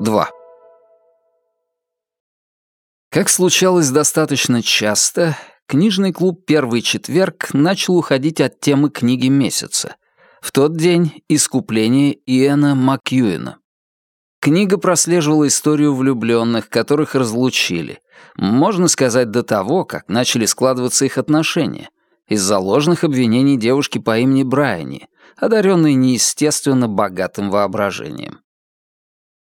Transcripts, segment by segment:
2. Как случалось достаточно часто, книжный клуб «Первый четверг» начал уходить от темы книги месяца. В тот день «Искупление Иэна Макьюэна». Книга прослеживала историю влюбленных, которых разлучили. Можно сказать, до того, как начали складываться их отношения. Из-за ложных обвинений девушки по имени Брайани, одаренной неестественно богатым воображением.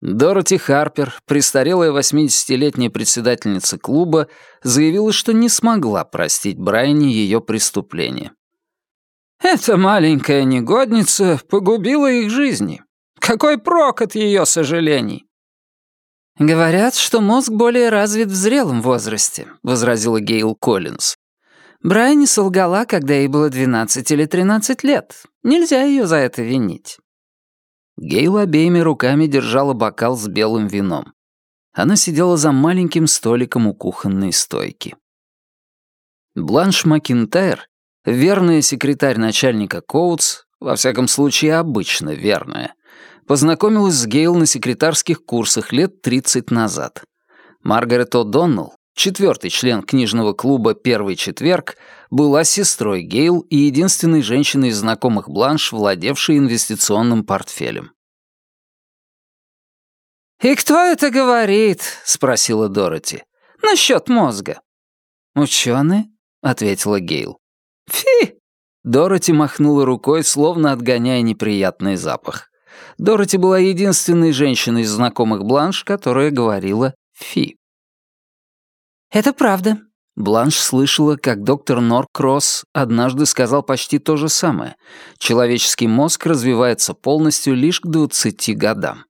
Дороти Харпер, престарелая 80-летняя председательница клуба, заявила, что не смогла простить Брайани ее преступление. «Эта маленькая негодница погубила их жизни. Какой прок от ее сожалений?» «Говорят, что мозг более развит в зрелом возрасте», — возразила Гейл Коллинз. Брайани солгала, когда ей было 12 или 13 лет. Нельзя ее за это винить. Гейл обеими руками держала бокал с белым вином. Она сидела за маленьким столиком у кухонной стойки. Бланш Макинтайр, верная секретарь начальника Коутс, во всяком случае обычно верная, познакомилась с Гейл на секретарских курсах лет 30 назад. Маргарет О'Доннелл, четвертый член книжного клуба «Первый четверг», была сестрой Гейл и единственной женщиной из знакомых Бланш, владевшей инвестиционным портфелем. «И кто это говорит?» — спросила Дороти. «Насчет мозга». «Ученые?» — ответила Гейл. «Фи!» Дороти махнула рукой, словно отгоняя неприятный запах. Дороти была единственной женщиной из знакомых Бланш, которая говорила «фи». «Это правда». Бланш слышала, как доктор Норкросс однажды сказал почти то же самое. Человеческий мозг развивается полностью лишь к 20 годам.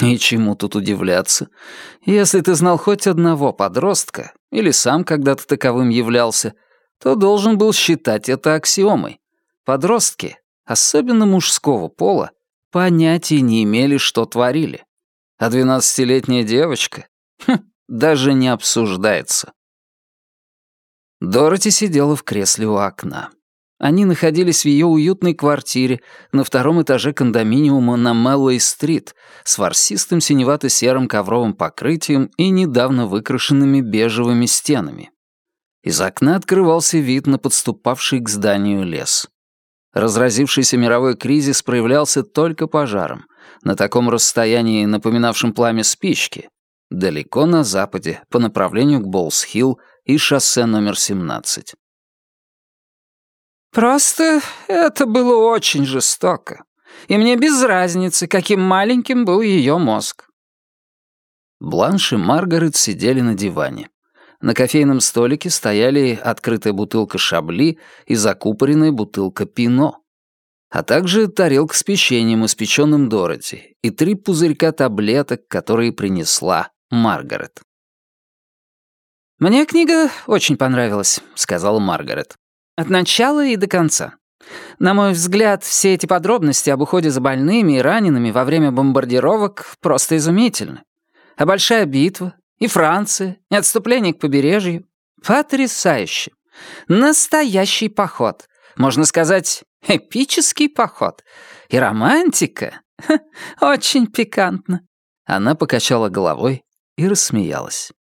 И чему тут удивляться? Если ты знал хоть одного подростка, или сам когда-то таковым являлся, то должен был считать это аксиомой. Подростки, особенно мужского пола, понятия не имели, что творили. А двенадцатилетняя девочка хм, даже не обсуждается. Дороти сидела в кресле у окна. Они находились в ее уютной квартире на втором этаже кондоминиума на Мэллой-стрит с ворсистым синевато-серым ковровым покрытием и недавно выкрашенными бежевыми стенами. Из окна открывался вид на подступавший к зданию лес. Разразившийся мировой кризис проявлялся только пожаром, на таком расстоянии, напоминавшем пламя спички, далеко на западе, по направлению к Болс-Хилл и шоссе номер 17. «Просто это было очень жестоко, и мне без разницы, каким маленьким был ее мозг». Бланш и Маргарет сидели на диване. На кофейном столике стояли открытая бутылка шабли и закупоренная бутылка пино, а также тарелка с печеньем, испеченным Дороти, и три пузырька таблеток, которые принесла Маргарет. «Мне книга очень понравилась», — сказала Маргарет. От начала и до конца. На мой взгляд, все эти подробности об уходе за больными и ранеными во время бомбардировок просто изумительны. А большая битва, и Франция, и отступление к побережью. Потрясающе. Настоящий поход. Можно сказать, эпический поход. И романтика. очень пикантно. Она покачала головой и рассмеялась.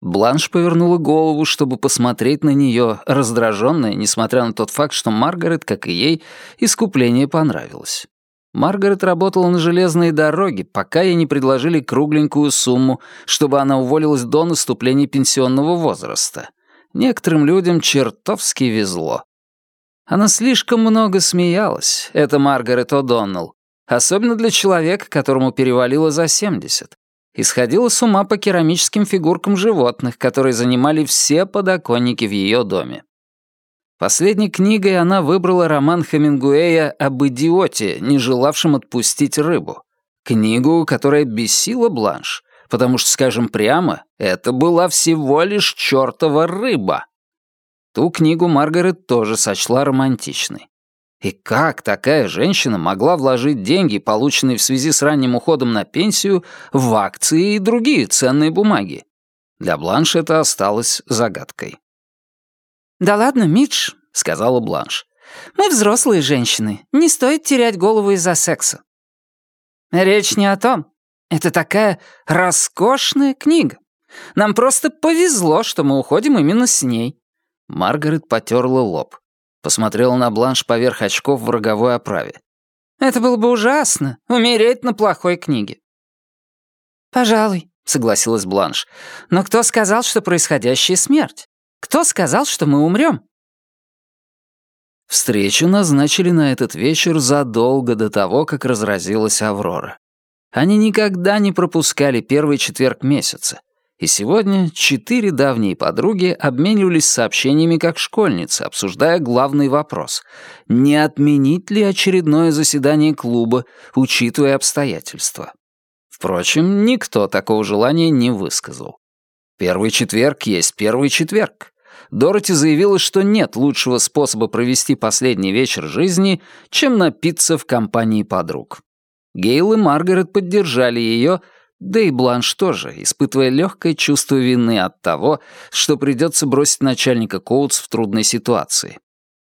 Бланш повернула голову, чтобы посмотреть на нее, раздраженная, несмотря на тот факт, что Маргарет, как и ей, искупление понравилось. Маргарет работала на железной дороге, пока ей не предложили кругленькую сумму, чтобы она уволилась до наступления пенсионного возраста. Некоторым людям чертовски везло. Она слишком много смеялась, это Маргарет О'Доннелл, особенно для человека, которому перевалило за 70 и сходила с ума по керамическим фигуркам животных, которые занимали все подоконники в ее доме. Последней книгой она выбрала роман Хемингуэя об идиоте, не желавшем отпустить рыбу. Книгу, которая бесила Бланш, потому что, скажем прямо, это была всего лишь чертова рыба. Ту книгу Маргарет тоже сочла романтичной. И как такая женщина могла вложить деньги, полученные в связи с ранним уходом на пенсию, в акции и другие ценные бумаги? Для Бланш это осталось загадкой. «Да ладно, Мидж», — сказала Бланш. «Мы взрослые женщины, не стоит терять голову из-за секса». «Речь не о том. Это такая роскошная книга. Нам просто повезло, что мы уходим именно с ней». Маргарет потерла лоб. Посмотрела на бланш поверх очков в роговой оправе. «Это было бы ужасно, умереть на плохой книге». «Пожалуй», — согласилась Бланш. «Но кто сказал, что происходящая смерть? Кто сказал, что мы умрем?» Встречу назначили на этот вечер задолго до того, как разразилась Аврора. Они никогда не пропускали первый четверг месяца. И сегодня четыре давние подруги обменивались сообщениями как школьницы, обсуждая главный вопрос — не отменить ли очередное заседание клуба, учитывая обстоятельства. Впрочем, никто такого желания не высказал. Первый четверг есть первый четверг. Дороти заявила, что нет лучшего способа провести последний вечер жизни, чем напиться в компании подруг. Гейл и Маргарет поддержали ее, да и Бланш тоже, испытывая легкое чувство вины от того, что придется бросить начальника Коутс в трудной ситуации.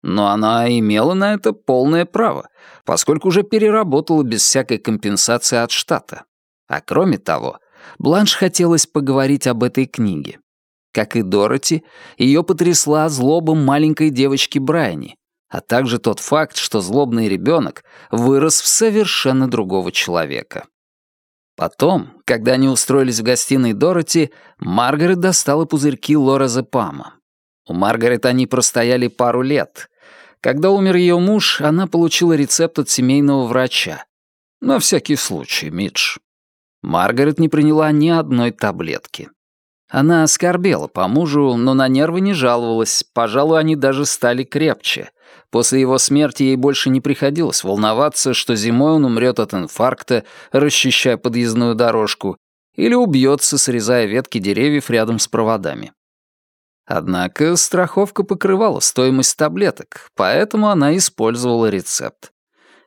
Но она имела на это полное право, поскольку уже переработала без всякой компенсации от штата. А кроме того, Бланш хотелось поговорить об этой книге. Как и Дороти, ее потрясла злоба маленькой девочки Брайани, а также тот факт, что злобный ребенок вырос в совершенно другого человека. Потом, когда они устроились в гостиной Дороти, Маргарет достала пузырьки Лоразепама. У Маргарет они простояли пару лет. Когда умер ее муж, она получила рецепт от семейного врача. На всякий случай, Мидж. Маргарет не приняла ни одной таблетки. Она оскорбела по мужу, но на нервы не жаловалась, пожалуй, они даже стали крепче. После его смерти ей больше не приходилось волноваться, что зимой он умрет от инфаркта, расчищая подъездную дорожку, или убьется, срезая ветки деревьев рядом с проводами. Однако страховка покрывала стоимость таблеток, поэтому она использовала рецепт.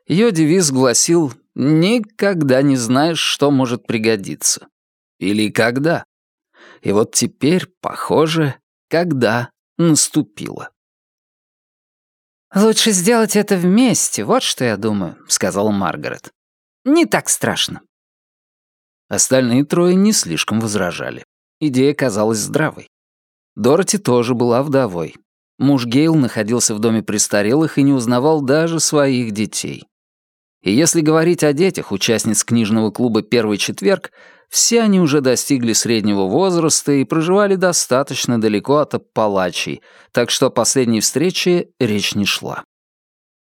Ее девиз гласил «Никогда не знаешь, что может пригодиться». Или «Когда». И вот теперь, похоже, когда наступило. «Лучше сделать это вместе, вот что я думаю», — сказала Маргарет. «Не так страшно». Остальные трое не слишком возражали. Идея казалась здравой. Дороти тоже была вдовой. Муж Гейл находился в доме престарелых и не узнавал даже своих детей. И если говорить о детях участниц книжного клуба «Первый четверг», все они уже достигли среднего возраста и проживали достаточно далеко от Аппалачей, так что о последней встрече речь не шла.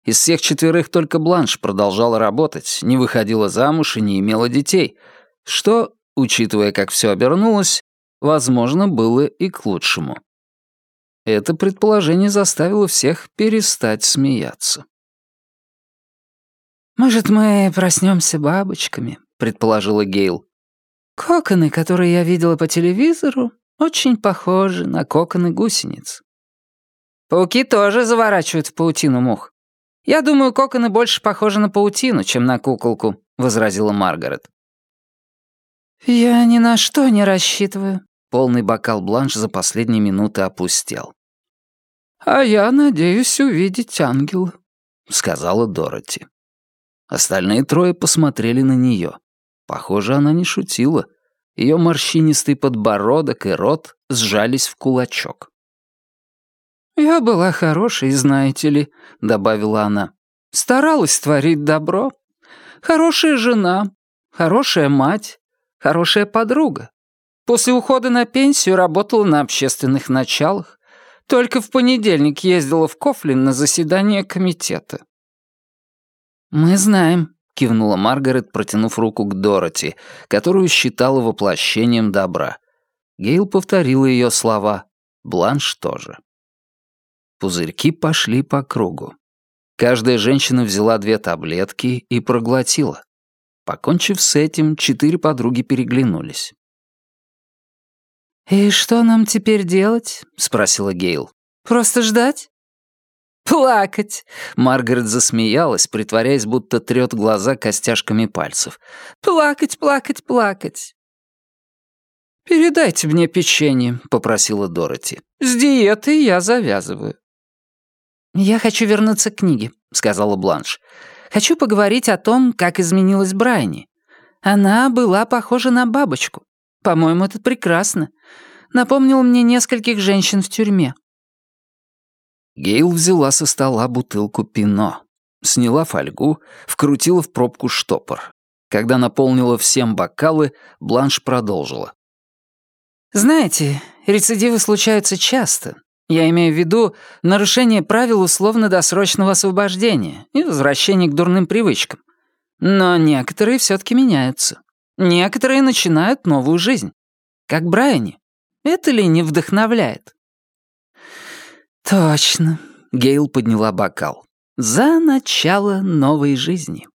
Из всех четверых только Бланш продолжала работать, не выходила замуж и не имела детей, что, учитывая, как все обернулось, возможно, было и к лучшему. Это предположение заставило всех перестать смеяться. «Может, мы проснемся бабочками?» — предположила Гейл. Коконы, которые я видела по телевизору, очень похожи на коконы гусениц. Пауки тоже заворачивают в паутину мух. Я думаю, коконы больше похожи на паутину, чем на куколку, возразила Маргарет. Я ни на что не рассчитываю. Полный бокал бланш за последние минуты опустел. «А я надеюсь увидеть ангела», — сказала Дороти. Остальные трое посмотрели на нее. Похоже, она не шутила. Ее морщинистый подбородок и рот сжались в кулачок. «Я была хорошей, знаете ли», — добавила она. «Старалась творить добро. Хорошая жена, хорошая мать, хорошая подруга. После ухода на пенсию работала на общественных началах. Только в понедельник ездила в Кофлин на заседание комитета». «Мы знаем», кивнула Маргарет, протянув руку к Дороти, которую считала воплощением добра. Гейл повторила ее слова, Бланш тоже. Пузырьки пошли по кругу. Каждая женщина взяла две таблетки и проглотила. Покончив с этим, четыре подруги переглянулись. «И что нам теперь делать?» — спросила Гейл. «Просто ждать?» «Плакать!» — Маргарет засмеялась, притворяясь, будто трёт глаза костяшками пальцев. «Плакать, плакать, плакать!» «Передайте мне печенье», — попросила Дороти. «С диетой я завязываю». «Я хочу вернуться к книге», — сказала Бланш. «Хочу поговорить о том, как изменилась Брайни. Она была похожа на бабочку. По-моему, это прекрасно. Напомнил мне нескольких женщин в тюрьме. Гейл взяла со стола бутылку пино, сняла фольгу, вкрутила в пробку штопор. Когда наполнила всем бокалы, Бланш продолжила. «Знаете, рецидивы случаются часто. Я имею в виду нарушение правил условно-досрочного освобождения и возвращение к дурным привычкам. Но некоторые все таки меняются. Некоторые начинают новую жизнь. Как Брайани. Это ли не вдохновляет? «Точно», — Гейл подняла бокал. «За начало новой жизни».